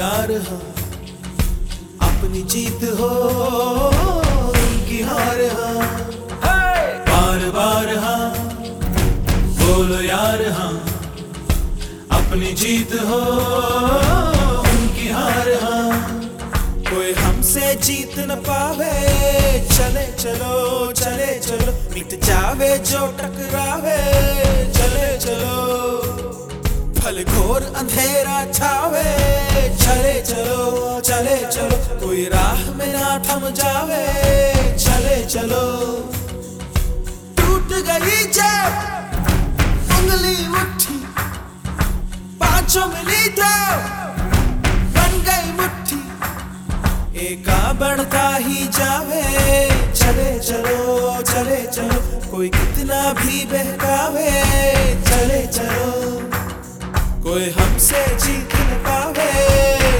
यार हाँ। अपनी जीत हो उनकी हार हाँ। बार बार हाँ। बोलो यार हाँ। अपनी जीत हो उनकी हार हाँ। कोई हमसे जीत न पावे चले चलो चले चलो। मिट जावे जो टकरावे चले चलो। फल घोर अंधेरा छावे। चले चलो चले चलो, कोई राह में ना थम जावे। चले चलो। टूट गई जब उंगली मुट्ठी, पाँचों मिली तो बन गई मुट्ठी। एका बढ़ता ही जावे। चले चलो चले चलो, कोई कितना भी बहकावे। चले चलो। कोई हमसे जीत न पावे।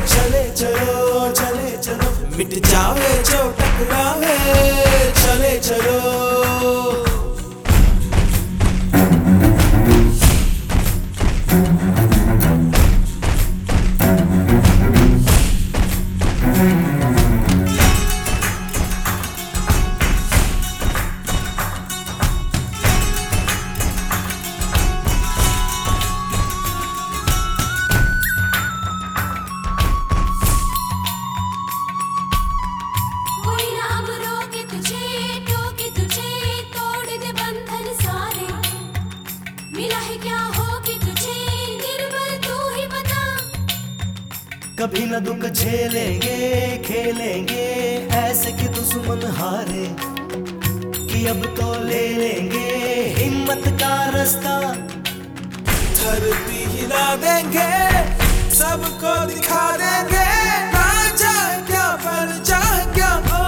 चले चलो चले चलो। मिट जावे, जो टकरावे। चले चलो। कभी न दुख झेलेंगे, खेलेंगे। ऐसे कि दुश्मन हारे कि अब तो ले लेंगे। हिम्मत का रास्ता धरती हिला देंगे, सबको दिखा देंगे। क्या पर चाहे क्या? हो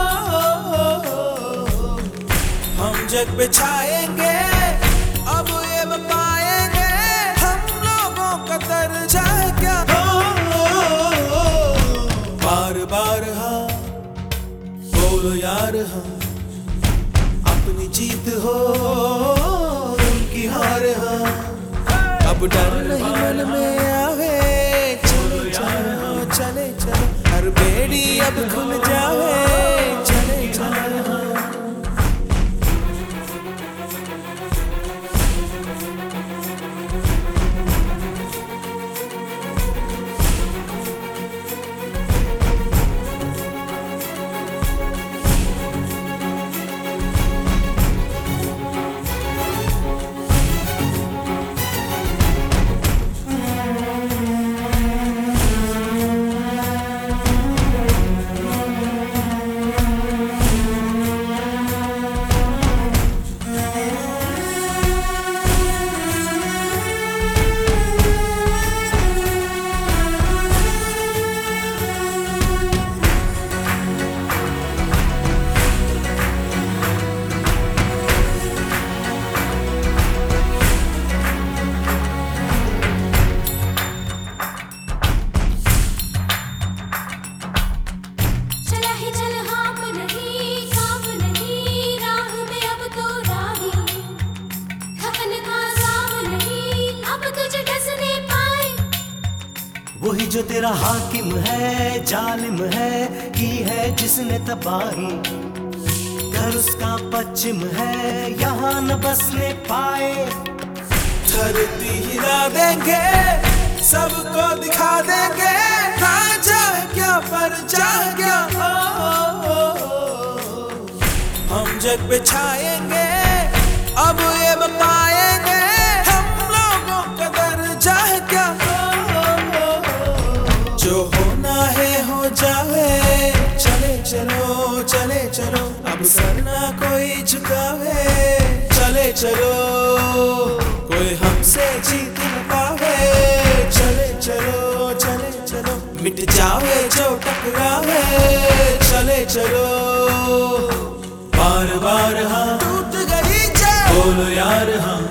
हम जग पे बोलो यार हाँ। अपनी जीत हो, उनकी हार हाँ। अब डर नहीं मन में आवे, चले चलो चले चलो हर बेड़ी अब खुल जावे। जो तेरा हाकिम है, जालिम है की है जिसने तबाही। घर उसका पश्चिम है, यहाँ न बसने पाए। धरती हिला देंगे, सबको दिखा देंगे। क्या पर चाहे क्या? हम जग पे जो होना है हो जावे। चले चलो चले चलो अब सरना कोई झुकावे। चले चलो कोई हमसे जीत न पावे। चले चलो चले चलो मिट जावे जो टकरावे। चले चलो बार बार हाँ टूट गई जो बोलो यार हो।